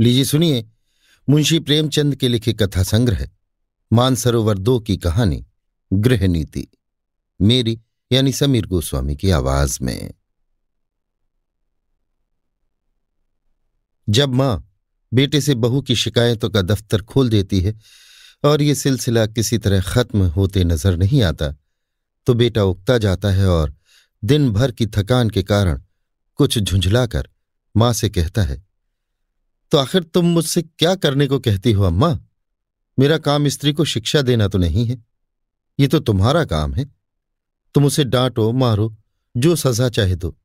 लीजिए सुनिए, मुंशी प्रेमचंद के लिखे कथा संग्रह, मानसरोवर दो की कहानी, गृह नीति, मेरी यानी समीर गोस्वामी की आवाज़ में। जब माँ बेटे से बहू की शिकायतों का दफ्तर खोल देती है और ये सिलसिला किसी तरह खत्म होते नज़र नहीं आता तो बेटा उगता जाता है और दिन भर की थकान के कारण कुछ झुंझलाकर माँ से कहता है तो आखिर तुम मुझसे क्या करने को कहती हो अम्मा? मेरा काम स्त्री को शिक्षा देना तो नहीं है। ये तो तुम्हारा काम है। तुम उसे डांटो, मारो, जो सजा चाहे दो।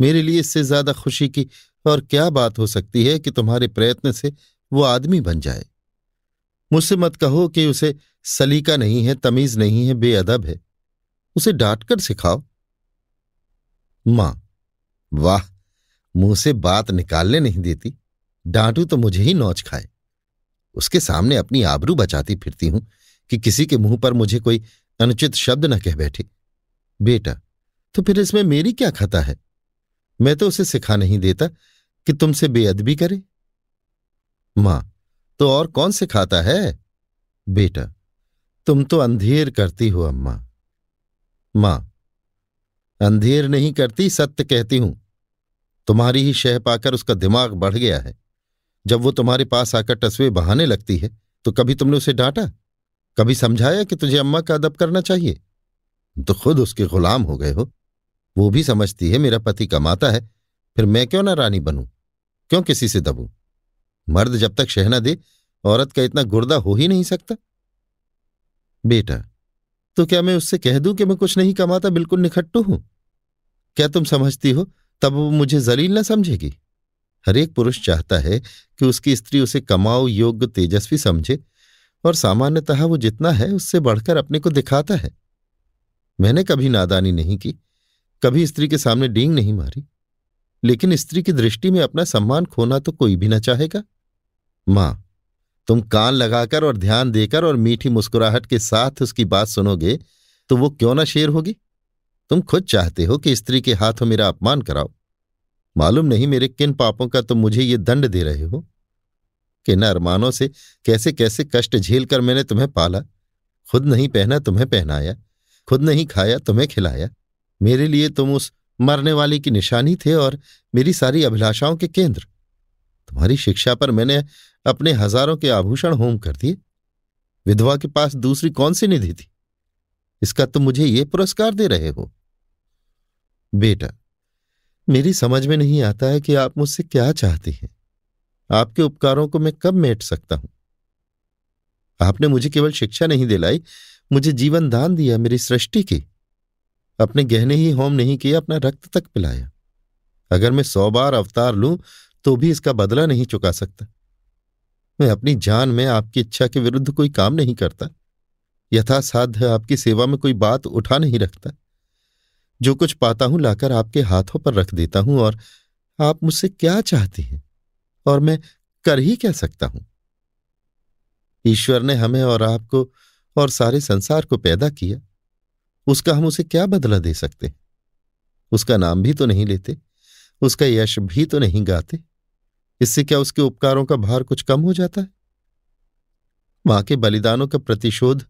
मेरे लिए इससे ज़्यादा खुशी की और क्या बात हो सकती है कि तुम्हारे प्रयत्न से वो आदमी बन जाए? मुझसे मत कहो कि उसे सलीका नहीं है, तमीज नहीं है, बेअदब है। उसे डांट कर सिखाओ। माँ, वाह, मुँह से बात निकालने नहीं देती। डांटू तो मुझे ही नौच खाए। उसके सामने अपनी आबरू बचाती फिरती हूँ कि किसी के मुँह पर मुझे कोई अनुचित शब्द न कह बैठे। बेटा तो फिर इसमें मेरी क्या खता है? मैं तो उसे सिखा नहीं देता कि तुमसे बेअदबी करे। माँ तो और कौन सिखाता है? बेटा, तुम तो अंधेर करती हो अम्मा। माँ, अंधेर नहीं करती, सत्य कहती हूँ। तुम्हारी ही शह पाकर उसका दिमाग बढ़ गया है। जब वो तुम्हारे पास आकर टसवे बहाने लगती है तो कभी तुमने उसे डांटा? कभी समझाया कि तुझे अम्मा का अदब करना चाहिए? तो खुद उसके गुलाम हो गए हो। वो भी समझती है, मेरा पति कमाता है, फिर मैं क्यों ना रानी बनूं? क्यों किसी से दबूं? मर्द जब तक शहना दे, औरत का इतना गुर्दा हो ही नहीं सकता। बेटा तो क्या मैं उससे कह दूँ कि मैं कुछ नहीं कमाता, बिल्कुल निखट्टू हूँ? क्या तुम समझती हो, तब वो मुझे जलील ना समझेगी? हर एक पुरुष चाहता है कि उसकी स्त्री उसे कमाओ योग्य, तेजस्वी समझे और सामान्यतः वो जितना है उससे बढ़कर अपने को दिखाता है। मैंने कभी नादानी नहीं की, कभी स्त्री के सामने डींग नहीं मारी, लेकिन स्त्री की दृष्टि में अपना सम्मान खोना तो कोई भी ना चाहेगा। माँ, तुम कान लगाकर और ध्यान देकर और मीठी मुस्कुराहट के साथ उसकी बात सुनोगे तो वो क्यों ना शेर होगी? तुम खुद चाहते हो कि स्त्री के हाथों मेरा अपमान कराओ। मालूम नहीं मेरे किन पापों का तुम मुझे ये दंड दे रहे हो? किन अरमानों से कैसे कैसे कष्ट झेल कर मैंने तुम्हें पाला? खुद नहीं पहना, तुम्हें पहनाया। खुद नहीं खाया, तुम्हें खिलाया। मेरे लिए तुम उस मरने वाले की निशानी थे और मेरी सारी अभिलाषाओं के केंद्र। तुम्हारी शिक्षा पर मैंने अपने हज़ारों के आभूषण होम कर दिए। विधवा के पास दूसरी कौन सी निधि थी? इसका तुम मुझे ये पुरस्कार दे रहे हो? बेटा मेरी समझ में नहीं आता है कि आप मुझसे क्या चाहती हैं। आपके उपकारों को मैं कब मेट सकता हूँ? आपने मुझे केवल शिक्षा नहीं दिलाई, मुझे जीवन दान दिया मेरी सृष्टि की। अपने गहने ही होम नहीं किए अपना रक्त तक पिलाया। अगर मैं सौ बार अवतार लूँ तो भी इसका बदला नहीं चुका सकता। मैं अपनी जान में आपकी इच्छा के विरुद्ध कोई काम नहीं करता। यथासाध्य आपकी सेवा में कोई बात उठा नहीं रखता। जो कुछ पाता हूँ लाकर आपके हाथों पर रख देता हूँ और आप मुझसे क्या चाहती हैं? और मैं कर ही क्या सकता हूँ? ईश्वर ने हमें और आपको और सारे संसार को पैदा किया। उसका हम उसे क्या बदला दे सकते उसका नाम भी तो नहीं लेते, उसका यश भी तो नहीं गाते। इससे क्या उसके उपकारों का भार कुछ कम हो जाता है? माँ के बलिदानों का प्रतिशोध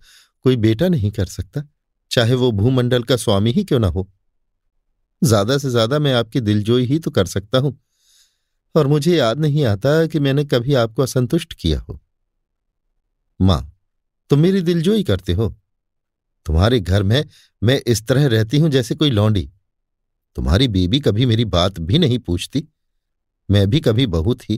कोई बेटा नहीं कर सकता, चाहे वो भूमंडल का स्वामी ही क्यों ना हो। ज़्यादा से ज़्यादा मैं आपकी दिलजोई ही तो कर सकता हूँ। और मुझे याद नहीं आता कि मैंने कभी आपको असंतुष्ट किया हो। माँ, तुम मेरी दिलजोई करते हो। तुम्हारे घर में मैं इस तरह रहती हूँ जैसे कोई लौंडी। तुम्हारी बीबी कभी मेरी बात भी नहीं पूछती। मैं भी कभी बहू थी।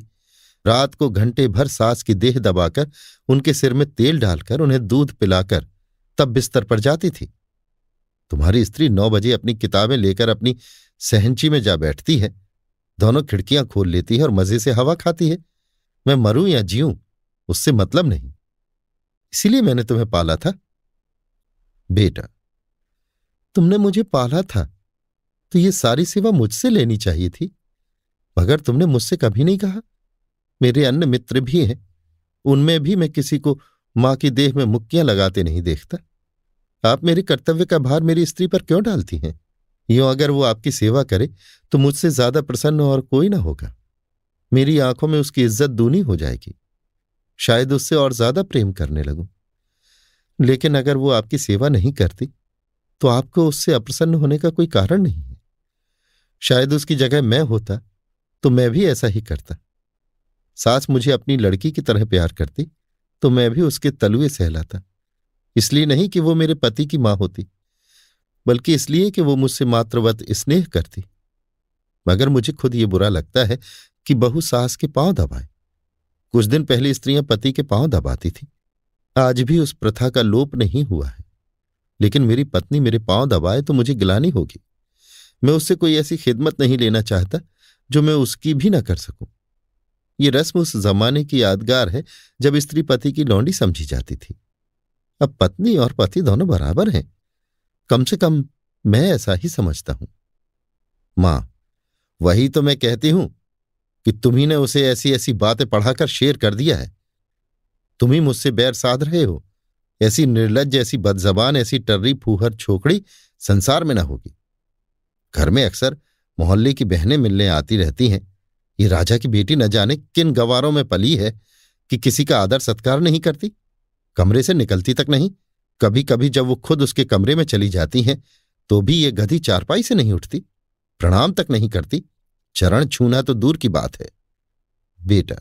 रात को घंटे भर सास की देह दबाकर, उनके सिर में तेल डालकर, उन्हें दूध पिलाकर, तब बिस्तर पर जाती थी। तुम्हारी स्त्री नौ बजे अपनी किताबें लेकर अपनी सहनची में जा बैठती है। दोनों खिड़कियाँ खोल लेती है और मज़े से हवा खाती है। मैं मरूं या जीऊं, उससे मतलब नहीं। इसीलिए मैंने तुम्हें पाला था। बेटा, तुमने मुझे पाला था तो ये सारी सेवा मुझसे लेनी चाहिए थी, मगर तुमने मुझसे कभी नहीं कहा। मेरे अन्य मित्र भी हैं, उनमें भी मैं किसी को माँ की देह में मुक्कियाँ लगाते नहीं देखता। आप मेरे कर्तव्य का भार मेरी स्त्री पर क्यों डालती हैं? यूँ अगर वो आपकी सेवा करे तो मुझसे ज़्यादा प्रसन्न और कोई ना होगा। मेरी आँखों में उसकी इज़्ज़त दूनी हो जाएगी। शायद उससे और ज़्यादा प्रेम करने लगूं। लेकिन अगर वो आपकी सेवा नहीं करती तो आपको उससे अप्रसन्न होने का कोई कारण नहीं है। शायद उसकी जगह मैं होता तो मैं भी ऐसा ही करता। सास मुझे अपनी लड़की की तरह प्यार करती तो मैं भी उसके तलुए सहलाता। इसलिए नहीं कि वो मेरे पति की माँ होती, बल्कि इसलिए कि वो मुझसे मात्रवत स्नेह करती। मगर मुझे खुद ये बुरा लगता है कि बहु सास के पाँव दबाए। कुछ दिन पहले स्त्रियाँ पति के पाँव दबाती थी। आज भी उस प्रथा का लोप नहीं हुआ है। लेकिन मेरी पत्नी मेरे पाँव दबाए तो मुझे गिलानी होगी। मैं उससे कोई ऐसी खिदमत नहीं लेना चाहता जो मैं उसकी भी ना कर सकूँ। ये रस्म उस जमाने की यादगार है जब स्त्री पति की लौंडी समझी जाती थी। अब पत्नी और पति दोनों बराबर हैं। कम से कम मैं ऐसा ही समझता हूँ। माँ, वही तो मैं कहती हूँ कि तुम्ही ने उसे ऐसी ऐसी बातें पढ़ाकर शेर कर दिया है। तुम ही मुझसे बैर साध रहे हो। ऐसी निर्लज, ऐसी बदजबान, ऐसी टर्री, फूहर, छोकड़ी संसार में न होगी। घर में अक्सर मोहल्ले की बहनें मिलने आती रहती हैं। ये राजा की बेटी न जाने किन गवारों में पली है कि किसी का आदर सत्कार नहीं करती। कमरे से निकलती तक नहीं। कभी कभी जब वो खुद उसके कमरे में चली जाती हैं तो भी ये गधी चारपाई से नहीं उठती, प्रणाम तक नहीं करती। चरण छूना तो दूर की बात है। बेटा,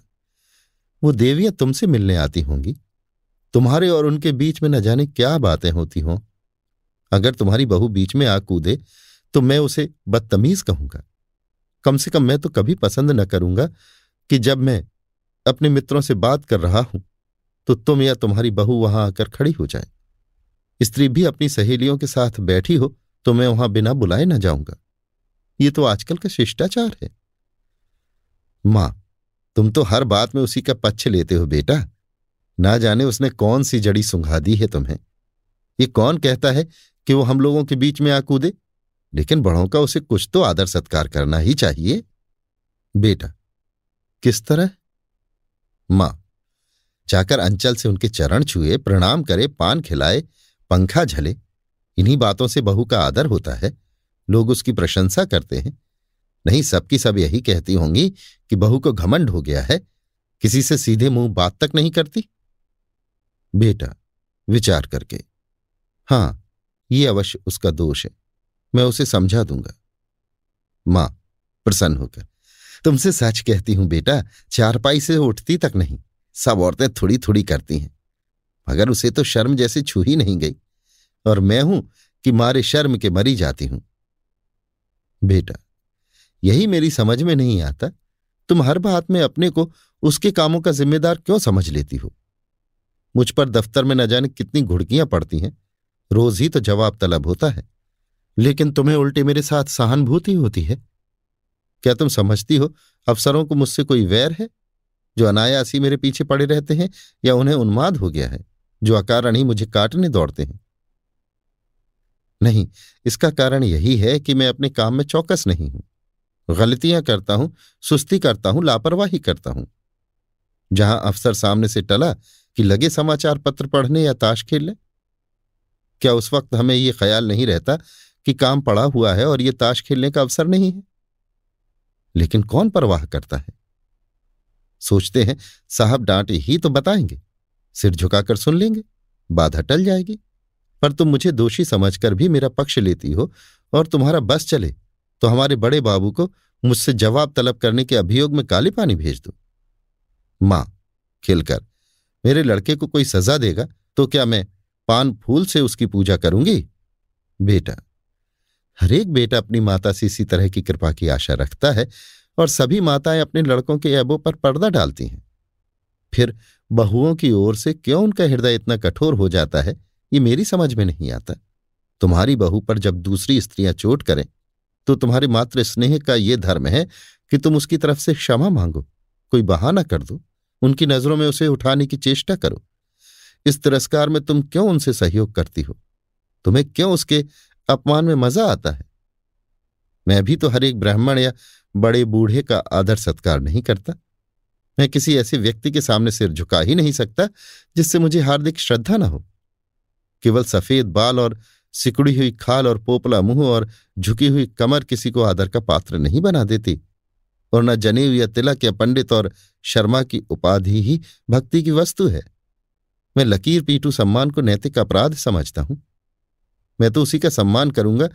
वो देवियाँ तुमसे मिलने आती होंगी। तुम्हारे और उनके बीच में न जाने क्या बातें होती हों। अगर तुम्हारी बहू बीच में आ कूदे तो मैं उसे बदतमीज कहूँगा। कम से कम मैं तो कभी पसंद न करूँगा कि जब मैं अपने मित्रों से बात कर रहा हूँ। तो तुम या तुम्हारी बहू वहाँ आकर खड़ी हो जाए। स्त्री भी अपनी सहेलियों के साथ बैठी हो तो मैं वहाँ बिना बुलाए ना जाऊँगा। ये तो आजकल का शिष्टाचार है। माँ, तुम तो हर बात में उसी का पक्ष लेते हो बेटा। ना जाने उसने कौन सी जड़ी सुंघा दी है तुम्हें। ये कौन कहता है कि वो हम लोगों के बीच में आ कूदे लेकिन बड़ों का उसे कुछ तो आदर सत्कार करना ही चाहिए। बेटा, किस तरह? माँ जाकर अंचल से उनके चरण छुए, प्रणाम करे, पान खिलाए, पंखा झले। इन्हीं बातों से बहू का आदर होता है। लोग उसकी प्रशंसा करते हैं। नहीं, सबकी सब यही कहती होंगी कि बहू को घमंड हो गया है। किसी से सीधे मुँह बात तक नहीं करती? बेटा, विचार करके। हाँ, ये अवश्य उसका दोष है। मैं उसे समझा दूँगा। माँ, प्रसन्न होकर। तुमसे सच कहती हूँ बेटा, चारपाई से उठती तक नहीं। सब औरतें थोड़ी थोड़ी करती हैं। मगर उसे तो शर्म जैसे छू ही नहीं गई। और मैं हूँ कि मारे शर्म के मरी जाती हूँ। बेटा, यही मेरी समझ में नहीं आता। तुम हर बात में अपने को उसके कामों का जिम्मेदार क्यों समझ लेती हो? मुझ पर दफ्तर में न जाने कितनी घुड़कियाँ पड़ती हैं। रोज ही तो जवाब तलब होता है। लेकिन तुम्हें उल्टे मेरे साथ सहानुभूति होती है। क्या तुम समझती हो अफसरों को मुझसे कोई वैर है? जो अनायासी मेरे पीछे पड़े रहते हैं या उन्हें उन्माद हो गया है, जो अकारण ही मुझे काटने दौड़ते हैं। नहीं, इसका कारण यही है कि मैं अपने काम में चौकस नहीं हूँ। गलतियाँ करता हूँ, सुस्ती करता हूँ, लापरवाही करता हूँ। जहाँ अफसर सामने से टला कि लगे समाचार पत्र पढ़ने या ताश खेलने। क्या उस वक्त हमें ये ख्याल नहीं रहता कि काम पड़ा हुआ है और ये ताश खेलने का अवसर नहीं है? लेकिन कौन परवाह करता है? सोचते हैं, साहब डांटे ही तो बताएँगे। सिर झुकाकर सुन लेंगे, बाधा टल जाएगी। पर तुम मुझे दोषी समझकर भी मेरा पक्ष लेती हो और तुम्हारा बस चले तो हमारे बड़े बाबू को मुझसे जवाब तलब करने के अभियोग में काले पानी भेज दो। माँ, खिलकर, मेरे लड़के को कोई सजा देगा तो क्या मैं पान फूल से उसकी पूजा करूँगी? बेटा, हरेक बेटा अपनी माता से इसी तरह की कृपा की आशा रखता है और सभी माताएँ अपने लड़कों के ऐबों पर पर्दा डालती हैं। फिर बहुओं की ओर से क्यों उनका हृदय इतना कठोर हो जाता है, ये मेरी समझ में नहीं आता। तुम्हारी बहू पर जब दूसरी स्त्रियाँ चोट करें तो तुम्हारे मात्र स्नेह का ये धर्म है कि तुम उसकी तरफ़ से क्षमा मांगो, कोई बहाना कर दो, उनकी नज़रों में उसे उठाने की चेष्टा करो। इस तिरस्कार में तुम क्यों उनसे सहयोग करती हो? तुम्हें क्यों उसके अपमान में मज़ा आता है? मैं भी तो हर एक ब्राह्मण या बड़े बूढ़े का आदर सत्कार नहीं करता। मैं किसी ऐसे व्यक्ति के सामने सिर झुका ही नहीं सकता, जिससे मुझे हार्दिक श्रद्धा न हो। केवल सफ़ेद बाल और सिकुड़ी हुई खाल और पोपला मुँह और झुकी हुई कमर किसी को आदर का पात्र नहीं बना देती, और न जनेऊ या तिलक या पंडित और शर्मा की उपाधि ही भक्ति की वस्तु है। मैं लकीर पीटू सम्मान को नैतिक अपराध समझता हूँ। मैं तो उसी का सम्मान करूँगा,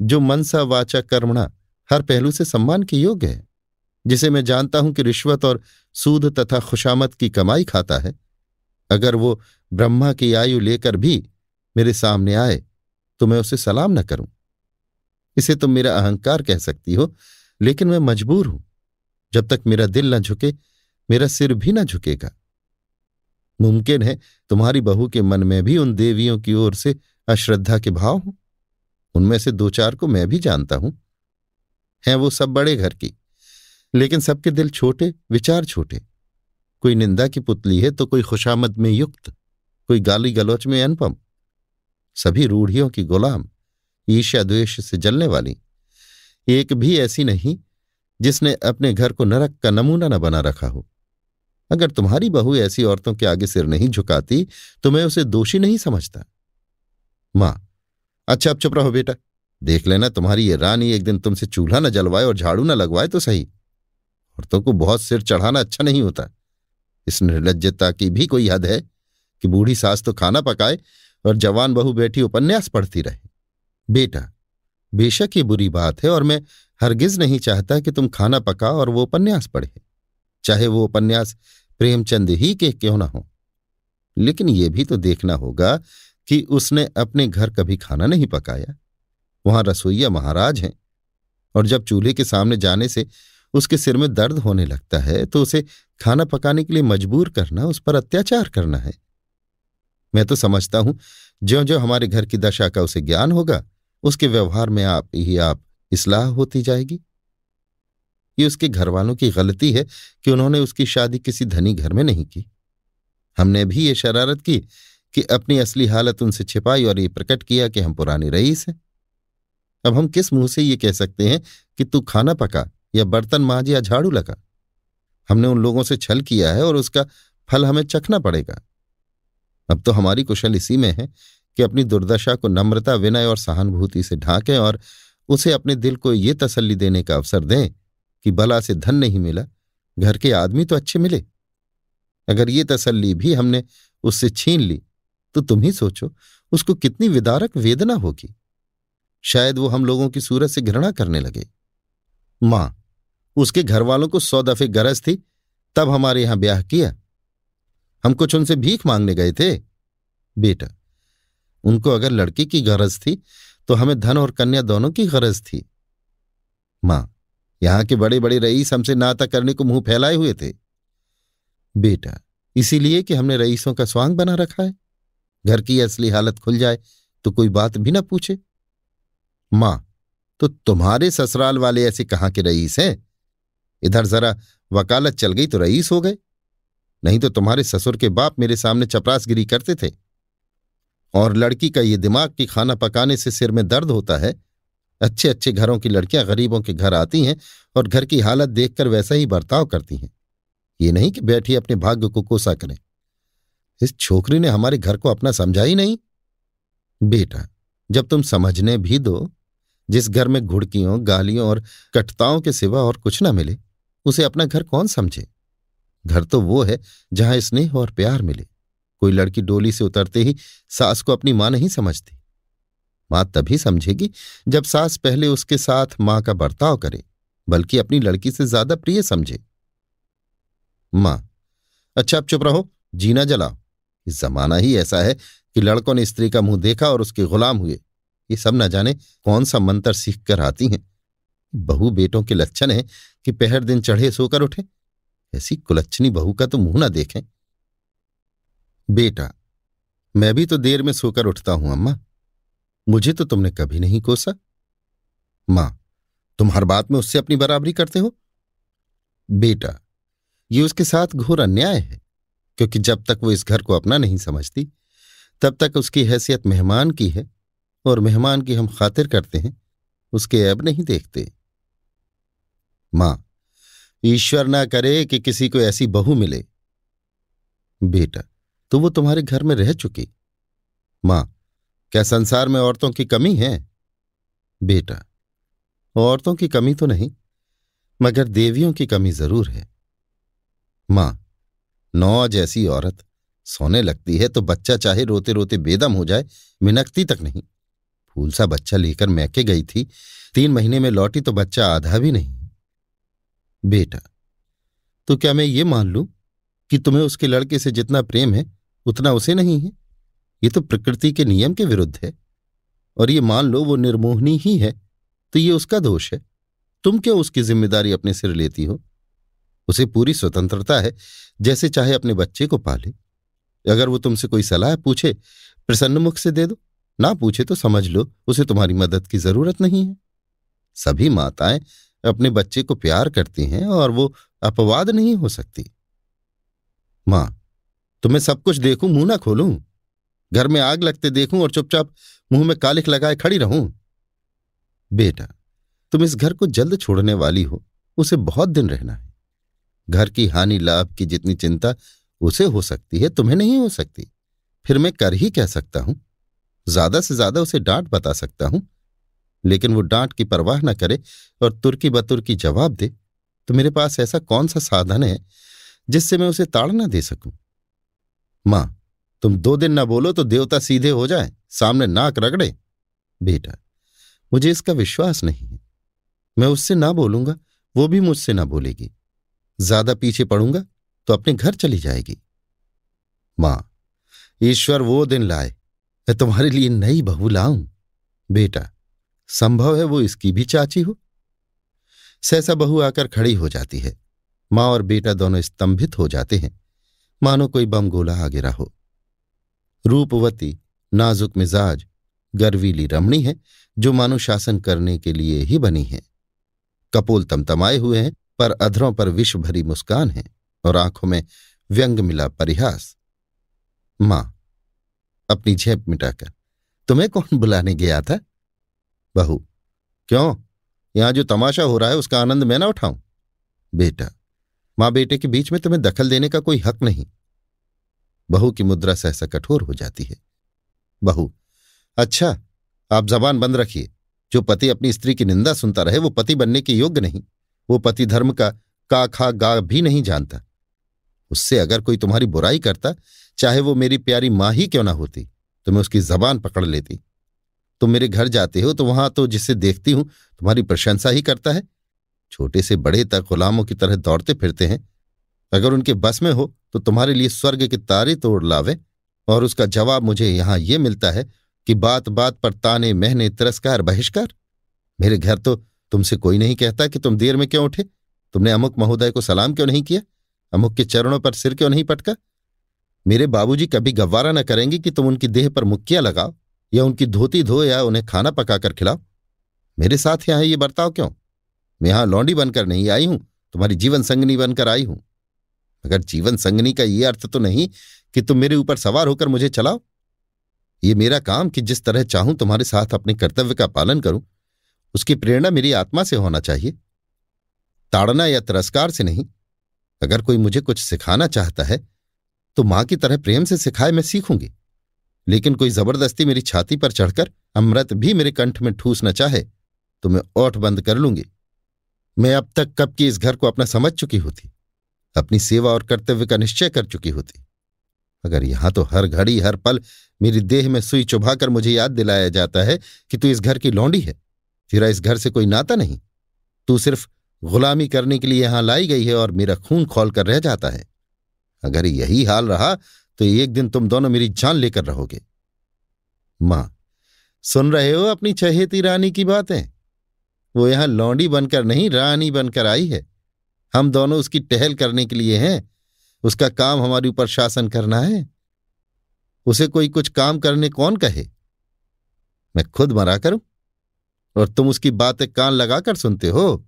जो मनसा वाचा कर्मणा हर पहलू से सम्मान के योग्य है, जिसे मैं जानता हूँ कि रिश्वत और सूद तथा खुशामत की कमाई खाता है। अगर वो ब्रह्मा की आयु लेकर भी मेरे सामने आए तो मैं उसे सलाम न करूँ। इसे तुम मेरा अहंकार कह सकती हो, लेकिन मैं मजबूर हूँ। जब तक मेरा दिल न झुके, मेरा सिर भी न झुकेगा। मुमकिन है तुम्हारी बहू के मन में भी उन देवियों की ओर से अश्रद्धा के भाव हों। उनमें से दो चार को मैं भी जानता हूँ। हैं वो सब बड़े घर की। लेकिन सबके दिल छोटे, विचार छोटे। कोई निंदा की पुतली है तो कोई खुशामद में युक्त, कोई गाली गलौच में अनुपम। सभी रूढ़ियों की गुलाम ईर्ष्या द्वेष से जलने वाली। एक भी ऐसी नहीं, जिसने अपने घर को नरक का नमूना न बना रखा हो। अगर तुम्हारी बहू ऐसी औरतों के आगे सिर नहीं झुकाती तो मैं उसे दोषी नहीं समझता। माँ अच्छा अब चुप रहो बेटा। देख लेना, तुम्हारी ये रानी एक दिन तुमसे चूल्हा न जलवाए और झाड़ू न लगवाए तो सही। औरतों को बहुत सिर चढ़ाना अच्छा नहीं होता। इस निर्लजता की भी कोई हद है कि बूढ़ी सास तो खाना पकाए और जवान बहू बैठी उपन्यास पढ़ती रहे। बेटा, बेशक ये बुरी बात है और मैं हरगिज नहीं चाहता कि तुम खाना पकाओ और वो उपन्यास पढ़े। चाहे वो उपन्यास प्रेमचंद ही के क्यों ना हो। लेकिन ये भी तो देखना होगा कि उसने अपने घर कभी खाना नहीं पकाया। वहाँ रसोईया महाराज हैं। और जब चूल्हे के सामने जाने से उसके सिर में दर्द होने लगता है तो उसे खाना पकाने के लिए मजबूर करना, उस पर अत्याचार करना है। मैं तो समझता हूँ ज्यो ज्यो हमारे घर की दशा का उसे ज्ञान होगा, उसके व्यवहार में आप ही आप इसलाह होती जाएगी। ये उसके घर वालों की गलती है कि उन्होंने उसकी शादी किसी धनी घर में नहीं की। हमने भी ये शरारत की कि अपनी असली हालत उनसे छिपाई और ये प्रकट किया कि हम पुरानी रईस हैं। अब हम किस मुँह से ये कह सकते हैं कि तू खाना पका या बर्तन मांझ या झाड़ू लगा? हमने उन लोगों से छल किया है और उसका फल हमें चखना पड़ेगा। अब तो हमारी कुशल इसी में है कि अपनी दुर्दशा को नम्रता, विनय और सहानुभूति से ढांकें और उसे अपने दिल को ये तसल्ली देने का अवसर दें कि बला से धन नहीं मिला, घर के आदमी तो अच्छे मिले। अगर ये तसल्ली भी हमने उससे छीन ली तो तुम ही सोचो, उसको कितनी विदारक वेदना होगी। शायद वो हम लोगों की सूरत से घृणा करने लगे। माँ, उसके घर वालों को सौ दफे गरज थी, तब हमारे यहाँ ब्याह किया। हम कुछ उनसे भीख मांगने गए थे। बेटा, उनको अगर लड़की की गरज थी तो हमें धन और कन्या दोनों की गरज थी। माँ, यहाँ के बड़े बड़े रईस हमसे नाता करने को मुँह फैलाए हुए थे। बेटा, इसीलिए कि हमने रईसों का स्वांग बना रखा है। घर की असली हालत खुल जाए तो कोई बात भी ना पूछे। माँ तो तुम्हारे ससुराल वाले ऐसे कहाँ के रईस हैं? इधर जरा वकालत चल गई तो रईस हो गए। नहीं तो तुम्हारे ससुर के बाप मेरे सामने चपरासगिरी करते थे। और लड़की का ये दिमाग कि खाना पकाने से सिर में दर्द होता है। अच्छे अच्छे घरों की लड़कियाँ गरीबों के घर आती हैं और घर की हालत देखकर वैसा ही बर्ताव करती हैं। ये नहीं कि बैठी अपने भाग्य को कोसा करें। इस छोकरी ने हमारे घर को अपना समझा ही नहीं। बेटा, जब तुम समझने भी दो जिस घर में घुड़कियों, गालियों और कटताओं के सिवा और कुछ ना मिले, उसे अपना घर कौन समझे? घर तो वो है जहाँ स्नेह और प्यार मिले। कोई लड़की डोली से उतरते ही सास को अपनी माँ नहीं समझती। माँ तभी समझेगी जब सास पहले उसके साथ माँ का बर्ताव करे, बल्कि अपनी लड़की से ज़्यादा प्रिय समझे। माँ अच्छा अब चुप रहो, जीना जलाओ। इस जमाना ही ऐसा है कि लड़कों ने स्त्री का मुँह देखा और उसके गुलाम हुए। ये सब न जाने कौन सा मंत्र सीख कर आती हैं। बहू बेटों के लक्षण है कि पहर दिन चढ़े सोकर उठे। ऐसी कुलच्छनी बहू का तो मुँह ना देखें। बेटा, मैं भी तो देर में सोकर उठता हूँ अम्मा। मुझे तो तुमने कभी नहीं कोसा। माँ तुम हर बात में उससे अपनी बराबरी करते हो। बेटा, ये उसके साथ घोर अन्याय है, क्योंकि जब तक वो इस घर को अपना नहीं समझती, तब तक उसकी हैसियत मेहमान की है। और मेहमान की हम खातिर करते हैं, उसके ऐब नहीं देखते। माँ, ईश्वर ना करे कि किसी को ऐसी बहू मिले। बेटा तो वो तुम्हारे घर में रह चुकी। माँ, क्या संसार में औरतों की कमी है? बेटा, औरतों की कमी तो नहीं, मगर देवियों की कमी ज़रूर है। माँ नौ जैसी औरत, सोने लगती है तो बच्चा चाहे रोते रोते बेदम हो जाए, मिनकती तक नहीं। फूल सा बच्चा लेकर मैके गई थी। तीन महीने में लौटी तो बच्चा आधा भी नहीं। बेटा तो क्या मैं ये मान लूँ कि तुम्हें उसके लड़के से जितना प्रेम है, उतना उसे नहीं है? ये तो प्रकृति के नियम के विरुद्ध है। और ये मान लो वो निर्मोहनी ही है तो ये उसका दोष है। तुम क्यों उसकी ज़िम्मेदारी अपने सिर लेती हो? उसे पूरी स्वतंत्रता है, जैसे चाहे अपने बच्चे को पाले। अगर वो तुमसे कोई सलाह पूछे, प्रसन्न मुख से दे दो। ना पूछे तो समझ लो, उसे तुम्हारी मदद की ज़रूरत नहीं है। सभी माताएँ अपने बच्चे को प्यार करती हैं और वो अपवाद नहीं हो सकती। माँ तुम्हें सब कुछ देखूँ, मुँह ना खोलूं? घर में आग लगते देखूँ और चुपचाप मुँह में कालिख लगाए खड़ी रहूँ? बेटा, तुम इस घर को जल्द छोड़ने वाली हो, उसे बहुत दिन रहना है। घर की हानि लाभ की जितनी चिंता उसे हो सकती है, तुम्हें नहीं हो सकती। फिर मैं कर ही कह सकता हूँ? ज़्यादा से ज़्यादा उसे डांट बता सकता हूँ। लेकिन वो डांट की परवाह न करे और तुर्की बतुर्की जवाब दे तो मेरे पास ऐसा कौन सा साधन है जिससे मैं उसे ताड़ना दे सकूँ? माँ, तुम दो दिन ना बोलो तो देवता सीधे हो जाए, सामने नाक रगड़े। बेटा, मुझे इसका विश्वास नहीं है। मैं उससे ना बोलूँगा, वो भी मुझसे ना बोलेगी। ज़्यादा पीछे पड़ूँगा तो अपने घर चली जाएगी। माँ, ईश्वर वो दिन लाए मैं तुम्हारे लिए नई बहू लाऊं। बेटा, संभव है वो इसकी भी चाची हो। सहसा बहू आकर खड़ी हो जाती है। माँ और बेटा दोनों स्तंभित हो जाते हैं। मानो कोई बम गोला आ गिरा हो रूपवती, नाजुक मिजाज, गर्वीली रमणी है, जो मानो शासन करने के लिए ही बनी है। कपोल तमतमाए हुए हैं, पर अधरों पर विष भरी मुस्कान है और आँखों में व्यंग मिला परिहास। माँ अपनी झेप मिटाकर। तुम्हें कौन बुलाने गया था? बहू, क्यों? यहाँ जो तमाशा हो रहा है, उसका आनंद मैं ना उठाऊं? बेटा, माँ बेटे के बीच में तुम्हें दखल देने का कोई हक नहीं। बहू की मुद्रा सहसा कठोर हो जाती है। बहू अच्छा आप जबान बंद रखिए। जो पति अपनी स्त्री की निंदा सुनता रहे, वो पति बनने के योग्य नहीं। वो पति धर्म का का खा गा भी नहीं जानता। उससे अगर कोई तुम्हारी बुराई करता, चाहे वो मेरी प्यारी माँ ही क्यों ना होती तो मैं उसकी जबान पकड़ लेती। तुम मेरे घर जाते हो तो वहाँ तो जिसे देखती हूँ, तुम्हारी प्रशंसा ही करता है। छोटे से बड़े तक गुलामों की तरह दौड़ते फिरते हैं। अगर उनके बस में हो तो तुम्हारे लिए स्वर्ग के तारे तोड़ लावे। और उसका जवाब मुझे यहाँ यह मिलता है कि बात बात पर ताने, महने, तिरस्कार, बहिष्कार। मेरे घर तो तुमसे कोई नहीं कहता कि तुम देर में क्यों उठे। तुमने अमुक महोदय को सलाम क्यों नहीं किया? अमुक के चरणों पर सिर क्यों नहीं पटका मेरे बाबूजी कभी गवारा न करेंगे कि तुम उनकी देह पर मुक्कियाँ लगाओ, या उनकी धोती धो या उन्हें खाना पकाकर खिलाओ। मेरे साथ यहाँ ये बर्ताव क्यों? मैं यहाँ लौंडी बनकर नहीं आई हूँ, तुम्हारी जीवन संगनी बनकर आई हूँ। मगर जीवन संगनी का ये अर्थ तो नहीं कि तुम मेरे ऊपर सवार होकर मुझे चलाओ। ये मेरा काम कि जिस तरह चाहूँ तुम्हारे साथ अपने कर्तव्य का पालन करूँ, उसकी प्रेरणा मेरी आत्मा से होना चाहिए। ताड़ना या तिरस्कार से नहीं अगर कोई मुझे कुछ सिखाना चाहता है तो माँ की तरह प्रेम से सिखाए मैं सीखूँगी। लेकिन कोई ज़बरदस्ती मेरी छाती पर चढ़कर अमृत भी मेरे कंठ में ठूसना चाहे तो मैं ओठ बंद कर लूँगी। मैं अब तक कब की इस घर को अपना समझ चुकी होती, अपनी सेवा और कर्तव्य का निश्चय कर चुकी होती। अगर यहाँ तो हर घड़ी, हर पल मेरी देह में सुई चुभाकर मुझे याद दिलाया जाता है कि तू इस घर की लौंडी है, तेरा इस घर से कोई नाता नहीं। तू सिर्फ़ गुलामी करने के लिए यहाँ लाई गई है और मेरा खून खोल कर रह जाता है। अगर यही हाल रहा तो एक दिन तुम दोनों मेरी जान लेकर रहोगे। माँ, सुन रहे हो अपनी चहेती रानी की बातें? वो यहाँ लौंडी बनकर नहीं, रानी बनकर आई है। हम दोनों उसकी टहल करने के लिए हैं। उसका काम हमारे ऊपर शासन करना है। उसे कोई कुछ काम करने कौन कहे? मैं खुद मरा करूँ? और तुम उसकी बातें कान लगाकर सुनते हो?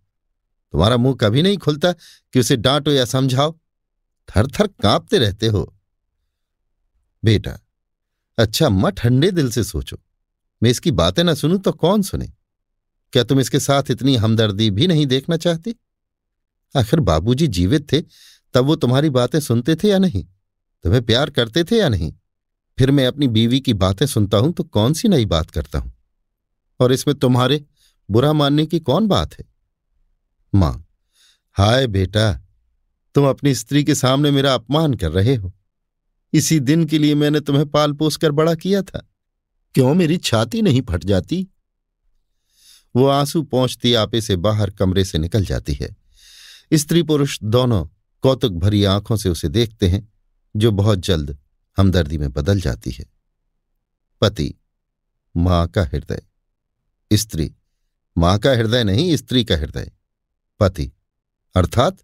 तुम्हारा मुँह कभी नहीं खुलता कि उसे डांटो या समझाओ। थर थर कांपते रहते हो। बेटा अच्छा अम्मा ठंडे दिल से सोचो। मैं इसकी बातें ना सुनूं तो कौन सुने? क्या तुम इसके साथ इतनी हमदर्दी भी नहीं देखना चाहती? आखिर बाबूजी जीवित थे, तब वो तुम्हारी बातें सुनते थे या नहीं? तुम्हें प्यार करते थे या नहीं? फिर मैं अपनी बीवी की बातें सुनता हूँ तो कौन सी नई बात करता हूँ? और इसमें तुम्हारे बुरा मानने की कौन बात है? माँ, हाय बेटा, तुम अपनी स्त्री के सामने मेरा अपमान कर रहे हो। इसी दिन के लिए मैंने तुम्हें पाल पोस कर बड़ा किया था। क्यों मेरी छाती नहीं फट जाती? वो आँसू पहुँचती आपे से बाहर कमरे से निकल जाती है। स्त्री पुरुष दोनों कौतुक भरी आँखों से उसे देखते हैं, जो बहुत जल्द हमदर्दी में बदल जाती है। पति, माँ का हृदय। स्त्री, माँ का हृदय नहीं, स्त्री का हृदय। पति, अर्थात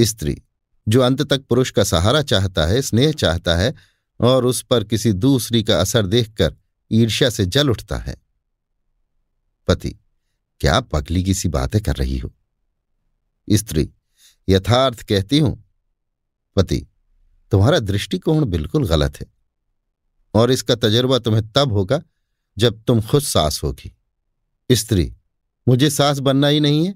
स्त्री, जो अंत तक पुरुष का सहारा चाहता है, स्नेह चाहता है, और उस पर किसी दूसरी का असर देखकर ईर्ष्या से जल उठता है। पति, क्या पगली की सी बातें कर रही हो? स्त्री, यथार्थ कहती हूँ, पति, तुम्हारा दृष्टिकोण बिल्कुल गलत है, और इसका तजर्बा तुम्हें तब होगा जब तुम खुद सास होगी। स्त्री, मुझे सास बनना ही नहीं है।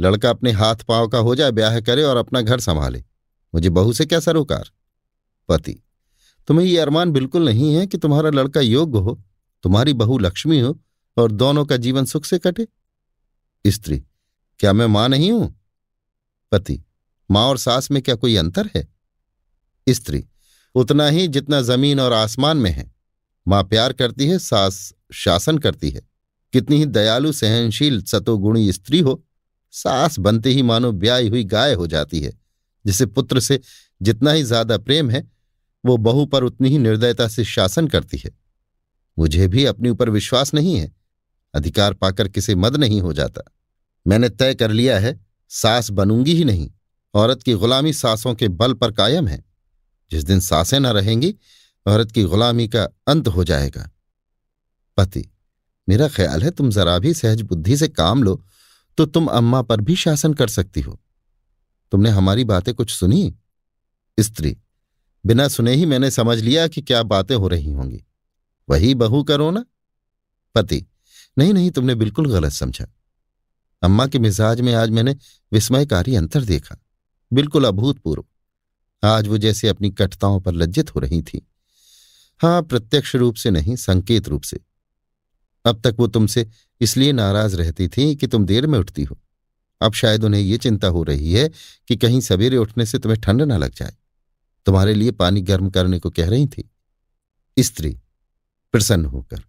लड़का अपने हाथ पाँव का हो जाए, ब्याह करे और अपना घर संभाले। मुझे बहू से क्या सरोकार? पति, तुम्हें ये अरमान बिल्कुल नहीं है कि तुम्हारा लड़का योग्य हो, तुम्हारी बहू लक्ष्मी हो और दोनों का जीवन सुख से कटे? स्त्री, क्या मैं माँ नहीं हूँ? पति, माँ और सास में क्या कोई अंतर है? स्त्री, उतना ही जितना ज़मीन और आसमान में है। माँ प्यार करती है, सास शासन करती है। कितनी ही दयालु, सहनशील, सतोगुणी स्त्री हो सास बनते ही मानो ब्याई हुई गाय हो जाती है, जिसे पुत्र से जितना ही ज़्यादा प्रेम है, वो बहू पर उतनी ही निर्दयता से शासन करती है। मुझे भी अपने ऊपर विश्वास नहीं है, अधिकार पाकर किसे मद नहीं हो जाता। मैंने तय कर लिया है, सास बनूँगी ही नहीं, औरत की गुलामी सासों के बल पर कायम है। जिस दिन सासें न रहेंगी, औरत की गुलामी का अंत हो जाएगा। पति, मेरा ख्याल है तुम जरा भी सहज बुद्धि से काम लो तो तुम अम्मा पर भी शासन कर सकती हो। तुमने हमारी बातें कुछ सुनी? स्त्री, बिना सुने ही मैंने समझ लिया कि क्या बातें हो रही होंगी। वही बहू करो ना पति, नहीं नहीं, तुमने बिल्कुल गलत समझा। अम्मा के मिजाज में आज मैंने विस्मयकारी अंतर देखा। बिल्कुल अभूतपूर्व। आज वो जैसे अपनी कटताओं पर लज्जित हो रही थी। हाँ, प्रत्यक्ष रूप से नहीं, संकेत रूप से। अब तक वो तुमसे इसलिए नाराज़ रहती थी कि तुम देर में उठती हो। अब शायद उन्हें ये चिंता हो रही है कि कहीं सवेरे उठने से तुम्हें ठंड ना लग जाए। तुम्हारे लिए पानी गर्म करने को कह रही थी। स्त्री, प्रसन्न होकर,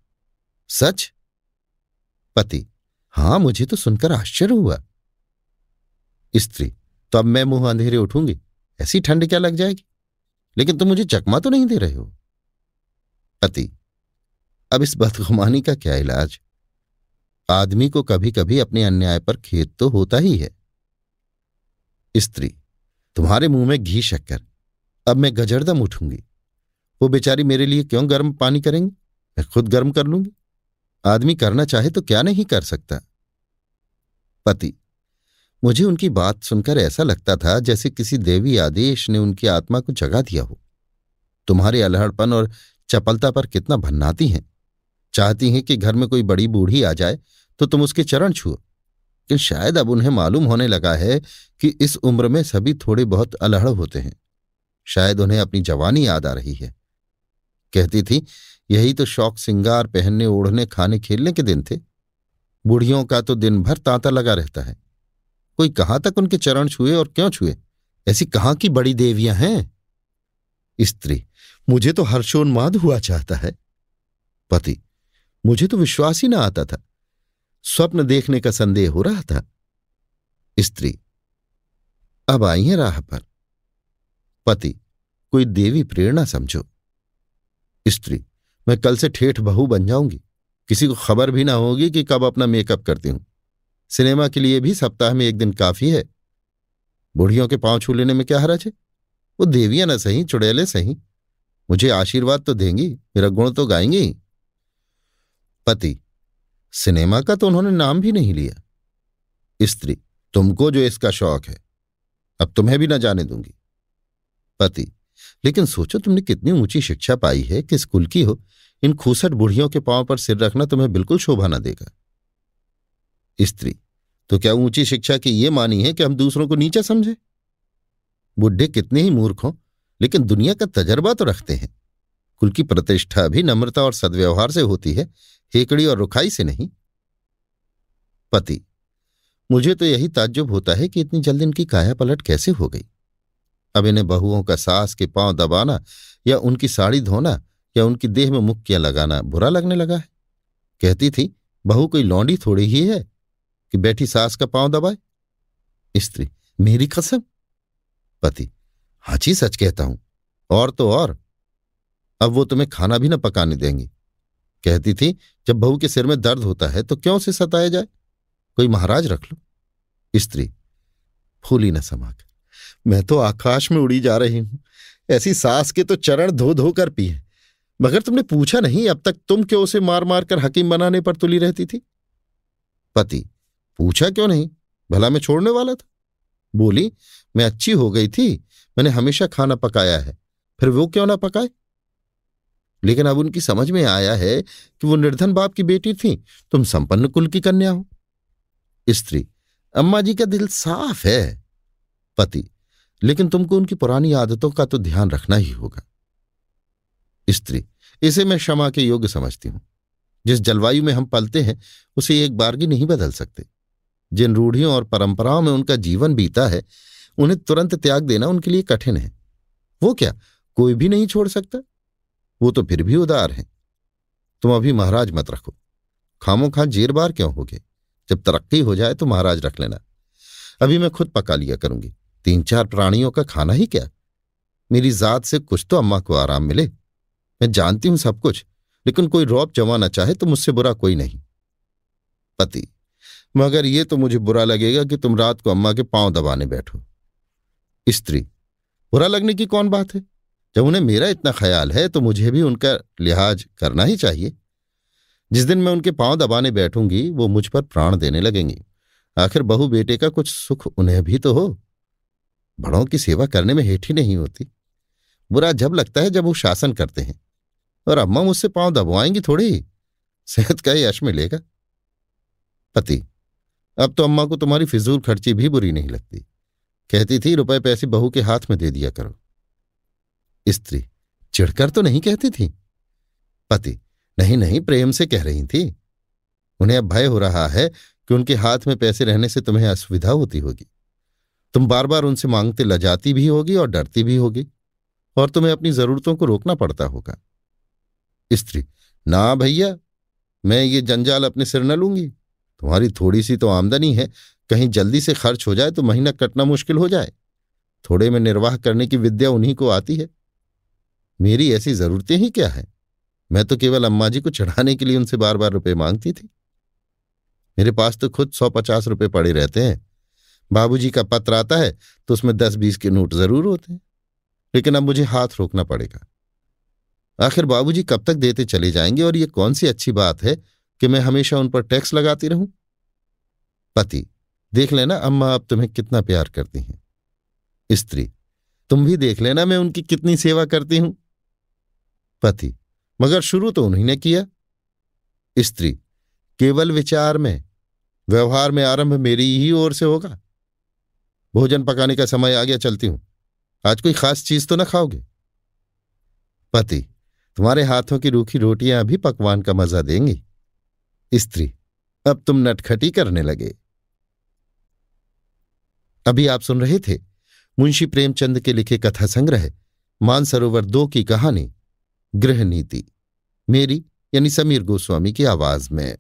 सच? पति, हाँ, मुझे तो सुनकर आश्चर्य हुआ। स्त्री तो अब मैं मुँह अंधेरे उठूँगी, ऐसी ठंड क्या लग जाएगी? लेकिन तुम मुझे चकमा तो नहीं दे रहे हो। पति, अब इस बदगुमानी का क्या इलाज? आदमी को कभी कभी अपने अन्याय पर खेद तो होता ही है। स्त्री, तुम्हारे मुँह में घी शक्कर अब मैं गजरदम उठूँगी। वो बेचारी मेरे लिए क्यों गर्म पानी करेंगी? मैं खुद गर्म कर लूँगी। आदमी करना चाहे तो क्या नहीं कर सकता? पति, मुझे उनकी बात सुनकर ऐसा लगता था जैसे किसी देवी आदेश ने उनकी आत्मा को जगा दिया हो। तुम्हारे अलहड़पन और चपलता पर कितना भन्नाती हैं। चाहती हैं कि घर में कोई बड़ी बूढ़ी आ जाए तो तुम उसके चरण छुओ। कि शायद अब उन्हें मालूम होने लगा है कि इस उम्र में सभी थोड़े बहुत अलहड़ होते हैं। शायद उन्हें अपनी जवानी याद आ रही है। कहती थी, यही तो शौक सिंगार पहनने, ओढ़ने, खाने, खेलने के दिन थे। बूढ़ियों का तो दिन भर तांता लगा रहता है। कोई कहाँ तक उनके चरण छुए और क्यों छुए? ऐसी कहाँ की बड़ी देवियाँ हैं? स्त्री, मुझे तो हर्षोन्माद हुआ चाहता है। पति, मुझे तो विश्वास ही ना आता था। स्वप्न देखने का संदेह हो रहा था। स्त्री, अब आई है राह पर। पति, कोई देवी प्रेरणा समझो। स्त्री, मैं कल से ठेठ बहू बन जाऊँगी। किसी को खबर भी ना होगी कि कब अपना मेकअप करती हूँ। सिनेमा के लिए भी सप्ताह में एक दिन काफ़ी है। बुढ़ियों के पाँव छू लेने में क्या हरज है? वो देवियाँ ना सही, चुड़ैले सही। मुझे आशीर्वाद तो देंगी, मेरा गुण तो गाएँगी पति सिनेमा का तो उन्होंने नाम भी नहीं लिया। स्त्री, तुमको जो इसका शौक है, अब तुम्हें भी ना जाने दूँगी। पति, लेकिन सोचो तुमने कितनी ऊँची शिक्षा पाई है, किस कुल की हो। इन खूसट बुढ़ियों के पाँव पर सिर रखना तुम्हें बिल्कुल शोभा ना देगा। स्त्री तो क्या ऊँची शिक्षा की ये मानी है कि हम दूसरों को नीचा समझे? बुढ़े कितने ही मूर्ख हों, लेकिन दुनिया का तजर्बा तो रखते हैं। कुल की प्रतिष्ठा भी नम्रता और सद्व्यवहार से होती है हेकड़ी और रुखाई से नहीं। पति, मुझे तो यही ताज्जुब होता है कि इतनी जल्दी इनकी काया पलट कैसे हो गई? अब इन्हें बहुओं का सास के पाँव दबाना या उनकी साड़ी धोना या उनकी देह में मुक्कियाँ लगाना बुरा लगने लगा है। कहती थी, बहू कोई लौंडी थोड़ी ही है कि बैठी सास का पाँव दबाए? स्त्री, मेरी कसम। पति हाची सच कहता हूँ। और तो और। अब वो तुम्हें खाना भी ना पकाने देंगी। कहती थी, जब बहू के सिर में दर्द होता है तो क्यों से सताया जाए? कोई महाराज रख लो। स्त्री, फूली न समाकर मैं तो आकाश में उड़ी जा रही हूँ। ऐसी सास के तो चरण धो धो कर पिए मगर तुमने पूछा नहीं, अब तक तुम क्यों उसे मार मार कर हकीम बनाने पर तुली रहती थी? पति, पूछा क्यों नहीं? भला मैं छोड़ने वाला था? बोली, मैं अच्छी हो गई थी। मैंने हमेशा खाना पकाया है। फिर वो क्यों ना पकाए? लेकिन अब उनकी समझ में आया है कि वो निर्धन बाप की बेटी थी। तुम संपन्न कुल की कन्या हो। स्त्री, अम्मा जी का दिल साफ़ है, पति, लेकिन तुमको उनकी पुरानी आदतों का तो ध्यान रखना ही होगा। स्त्री, इसे मैं क्षमा के योग्य समझती हूँ। जिस जलवायु में हम पलते हैं, उसे एक बार भी नहीं बदल सकते। जिन रूढ़ियों और परंपराओं में उनका जीवन बीता है, उन्हें तुरंत त्याग देना उनके लिए कठिन है। वो क्या कोई भी नहीं छोड़ सकता? वो तो फिर भी उदार हैं। तुम अभी महाराज मत रखो। खामो खां जेर बार क्यों होगे? जब तरक्की हो जाए तो महाराज रख लेना। अभी मैं खुद पका लिया करूँगी। तीन चार प्राणियों का खाना ही क्या? मेरी जात से कुछ तो अम्मा को आराम मिले। मैं जानती हूँ सब कुछ, लेकिन कोई रौब जमाना चाहे तो मुझसे बुरा कोई नहीं। पति, मगर ये तो मुझे बुरा लगेगा कि तुम रात को अम्मा के पाँव दबाने बैठो। स्त्री, बुरा लगने की कौन बात है? जब उन्हें मेरा इतना ख्याल है तो मुझे भी उनका लिहाज करना ही चाहिए। जिस दिन मैं उनके पाँव दबाने बैठूँगी, वो मुझ पर प्राण देने लगेंगी। आखिर बहू बेटे का कुछ सुख उन्हें भी तो हो। बड़ों की सेवा करने में हेठी नहीं होती। बुरा जब लगता है जब वो शासन करते हैं। और अम्मा मुझसे पाँव दबवाएँगी थोड़ी सेहत का ही यश मिलेगा। पति, अब तो अम्मा को तुम्हारी फिजूल खर्ची भी बुरी नहीं लगती। कहती थी, रुपए पैसे बहू के हाथ में दे दिया करो। स्त्री चिढ़कर तो नहीं कहती थी। पति, नहीं नहीं, प्रेम से कह रही थी। उन्हें अब भय हो रहा है कि उनके हाथ में पैसे रहने से तुम्हें असुविधा होती होगी। तुम बार बार उनसे मांगते लजाती भी होगी और डरती भी होगी, और तुम्हें अपनी जरूरतों को रोकना पड़ता होगा। स्त्री, ना भैया, मैं ये जंजाल अपने सिर न लूँगी। तुम्हारी थोड़ी सी तो आमदनी है, कहीं जल्दी से खर्च हो जाए तो महीना कटना मुश्किल हो जाए। थोड़े में निर्वाह करने की विद्या उन्हीं को आती है। मेरी ऐसी जरूरतें ही क्या है? मैं तो केवल अम्मा जी को चढ़ाने के लिए उनसे बार बार रुपए मांगती थी। मेरे पास तो खुद सौ पचास रुपये पड़े रहते हैं। बाबूजी का पत्र आता है तो उसमें दस बीस के नोट ज़रूर होते हैं। लेकिन अब मुझे हाथ रोकना पड़ेगा। आखिर बाबूजी कब तक देते चले जाएँगे और ये कौन सी अच्छी बात है कि मैं हमेशा उन पर टैक्स लगाती रहूँ? पति, देख लेना अम्मा अब तुम्हें कितना प्यार करती हैं। स्त्री, तुम भी देख लेना मैं उनकी कितनी सेवा करती हूँ। पति। मगर शुरू तो उन्हीं ने किया। स्त्री, केवल विचार में, व्यवहार में आरंभ मेरी ही ओर से होगा। भोजन पकाने का समय आ गया, चलती हूँ। आज कोई खास चीज़ तो ना खाओगे? पति, तुम्हारे हाथों की रूखी रोटियाँ भी पकवान का मज़ा देंगी। स्त्री, अब तुम नटखटी करने लगे। अभी आप सुन रहे थे मुंशी प्रेमचंद के लिखे कथा संग्रह मानसरोवर दो की कहानी। गृह नीति मेरी यानी समीर गोस्वामी की आवाज़ में।